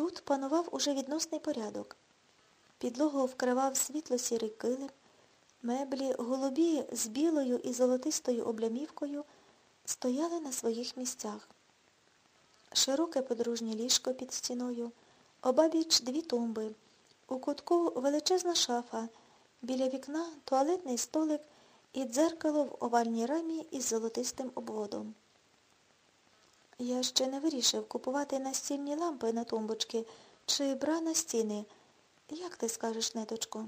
Тут панував уже відносний порядок. Підлогу вкривав світло-сірий килим, меблі, голубі з білою і золотистою облямівкою стояли на своїх місцях. Широке подружнє ліжко під стіною, обабіч дві тумби, у кутку величезна шафа, біля вікна туалетний столик і дзеркало в овальній рамі із золотистим обводом. Я ще не вирішив купувати настільні лампи на тумбочки чи бра на стіни. Як ти скажеш, неточко?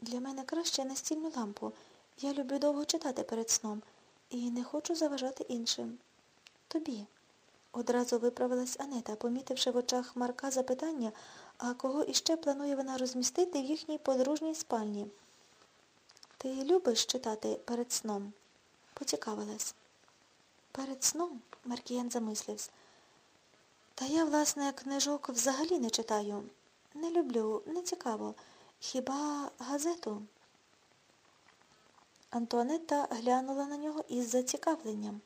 Для мене краще настільну лампу. Я люблю довго читати перед сном і не хочу заважати іншим. Тобі. Одразу виправилась Анета, помітивши в очах Марка запитання, а кого іще планує вона розмістити в їхній подружній спальні. Ти любиш читати перед сном? Поцікавилась. Перед сном, Маркіян замислився. Та я, власне, книжок взагалі не читаю. Не люблю, не цікаво. Хіба газету? Антуанетта глянула на нього із зацікавленням.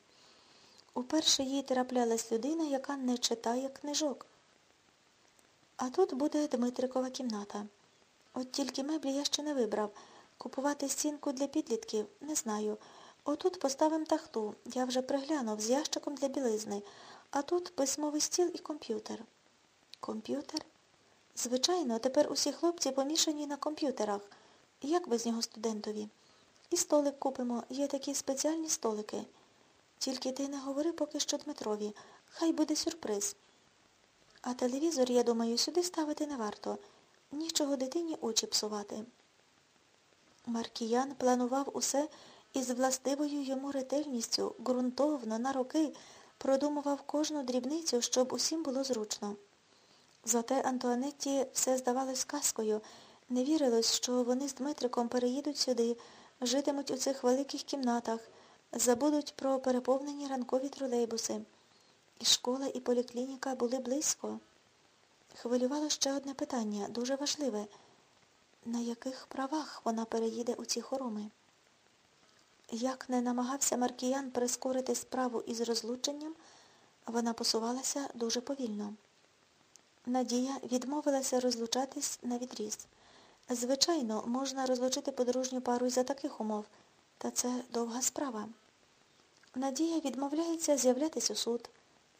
Уперше їй траплялась людина, яка не читає книжок. А тут буде Дмитрикова кімната. От тільки меблі я ще не вибрав. Купувати стінку для підлітків не знаю. Отут поставим тахту. Я вже приглянув з ящиком для білизни. А тут письмовий стіл і комп'ютер. Комп'ютер? Звичайно, тепер усі хлопці помішані на комп'ютерах. Як без нього студентові? І столик купимо. Є такі спеціальні столики. Тільки ти не говори поки що Дмитрові. Хай буде сюрприз. А телевізор, я думаю, сюди ставити не варто. Нічого дитині очі псувати. Маркіян планував усе із властивою йому ретельністю, ґрунтовно, на роки, продумував кожну дрібницю, щоб усім було зручно. Зате Антуанетті все здавалось казкою, не вірилось, що вони з Дмитриком переїдуть сюди, житимуть у цих великих кімнатах, забудуть про переповнені ранкові тролейбуси. І школа, і поліклініка були близько. Хвилювало ще одне питання, дуже важливе. На яких правах вона переїде у ці хороми? Як не намагався Маркіян прискорити справу із розлученням, вона посувалася дуже повільно. Надія відмовилася розлучатись на відріз. Звичайно, можна розлучити подружню пару і за таких умов, та це довга справа. Надія відмовляється з'являтися у суд.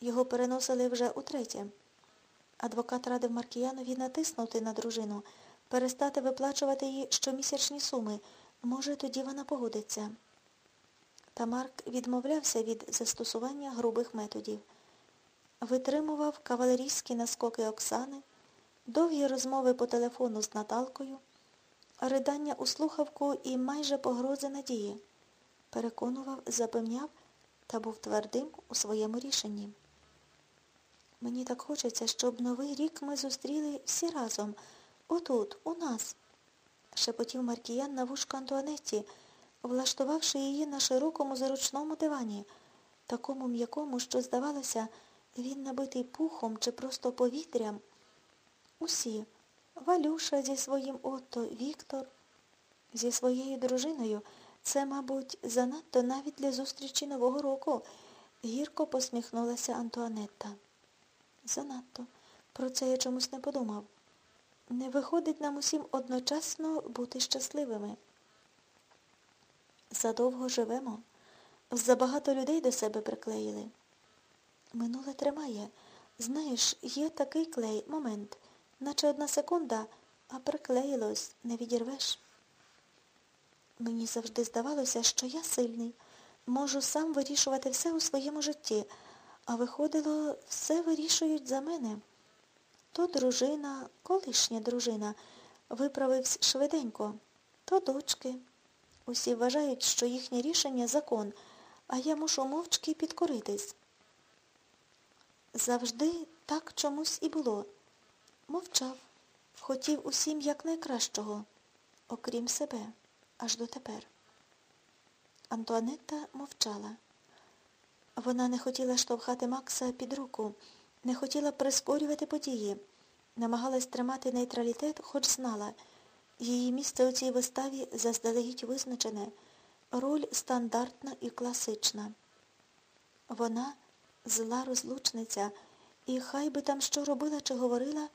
Його переносили вже утретє. Адвокат радив Маркіянові натиснути на дружину, перестати виплачувати їй щомісячні суми. Може, тоді вона погодиться. Та Марк відмовлявся від застосування грубих методів. Витримував кавалерійські наскоки Оксани, довгі розмови по телефону з Наталкою, ридання у слухавку і майже погрози надії. Переконував, запевняв та був твердим у своєму рішенні. Мені так хочеться, щоб новий рік ми зустріли всі разом, отут, у нас, шепотів Маркіян на вушку Антуанетті, влаштувавши її на широкому зручному дивані, такому м'якому, що, здавалося, він набитий пухом чи просто повітрям. Усі, Валюша зі своїм ото, Віктор, зі своєю дружиною, це, мабуть, занадто навіть для зустрічі Нового року, гірко посміхнулася Антуанетта. Занадто. Про це я чомусь не подумав. Не виходить нам усім одночасно бути щасливими. Задовго живемо. Забагато людей до себе приклеїли. Минуле тримає. Знаєш, є такий клей, момент, наче одна секунда, а приклеїлось, не відірвеш. Мені завжди здавалося, що я сильний, можу сам вирішувати все у своєму житті, а виходило, все вирішують за мене. То дружина, колишня дружина, виправився швиденько, то дочки. Усі вважають, що їхнє рішення закон, а я мушу мовчки підкоритись. Завжди так чомусь і було. Мовчав, хотів усім якнайкращого, окрім себе, аж дотепер. Антуанетта мовчала. Вона не хотіла штовхати Макса під руку, не хотіла прискорювати події, намагалась тримати нейтралітет, хоч знала. Її місце у цій виставі заздалегідь визначене, роль стандартна і класична. Вона зла розлучниця, І хай би там що робила чи говорила,